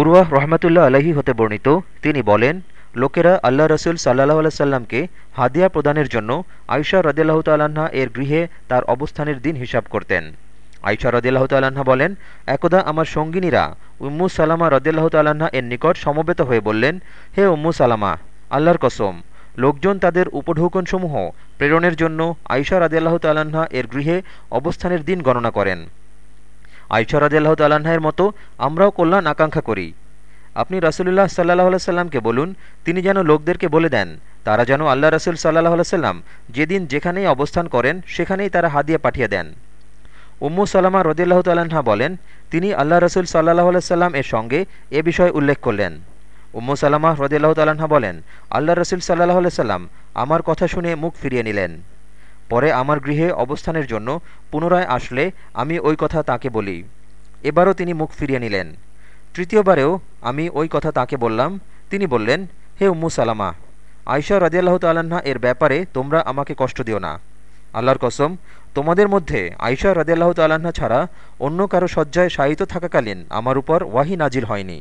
উরওয়াহ রহমতুল্লাহ আলহী হতে বর্ণিত, তিনি বলেন, লোকেরা আল্লাহ রসুল সাল্লাহ আলাইসাল্লামকে হাদিয়া প্রদানের জন্য আয়সা রদিল্লাহ তাল্লাহা এর গৃহে তার অবস্থানের দিন হিসাব করতেন। আয়সা রদিল্লাহ তাল্লাহা বলেন, একদা আমার সঙ্গিনীরা উম্মু সালামা রদিল্লাহ তাল্লাহা এর নিকট সমবেত হয়ে বললেন, হে উম্মু সালামা, আল্লাহর কসম, লোকজন তাদের উপঢৌকনসমূহ প্রেরণের জন্য আয়সা রাদিয়াল্লাহ তাল্লাহা এর গৃহে অবস্থানের দিন গণনা করেন। আয়সা রাদিয়াল্লাহ তাল্লাহের মতো আমরাও কল্যাণ আকাঙ্ক্ষা করি। আপনি রাসুলুল্লাহ সাল্লাহ সাল্লামকে বলুন, তিনি যেন লোকদেরকে বলে দেন, তারা যেন আল্লাহ রসুল সাল্লাহ সাল্লাম যেদিন যেখানেই অবস্থান করেন, সেখানেই তারা হাদিয়া পাঠিয়ে দেন। উম্মু সাল্লামা রদিল্লাহ তাল্লাহা বলেন, তিনি আল্লাহ রসুল সাল্লাহ সাল্লাম এর সঙ্গে এ বিষয়ে উল্লেখ করলেন। উম্মু সাল্লামা রদিল্লাহ তাল্লাহা বলেন, আল্লাহ রসুল সাল্লাহ সাল্লাম আমার কথা শুনে মুখ ফিরিয়ে নিলেন। পরে আমার গৃহে অবস্থানের জন্য পুনরায় আসলে আমি ওই কথা তাকে বলি। এবারও তিনি মুখ ফিরিয়ে নিলেন। তৃতীয়বারেও আমি ওই কথা তাকে বললাম। তিনি বললেন, হে উম্মু সালামা আয়সা রাজিয়াল্লাহ তাল্লাহা এর ব্যাপারে তোমরা আমাকে কষ্ট দিও না। আল্লাহর কসম, তোমাদের মধ্যে আয়সা রাজিয়াল্লাহ তাল্লাহা ছাড়া অন্য কারও শয্যায় শায়িত থাকাকালীন আমার উপর ওয়াহি নাজিল হয়নি।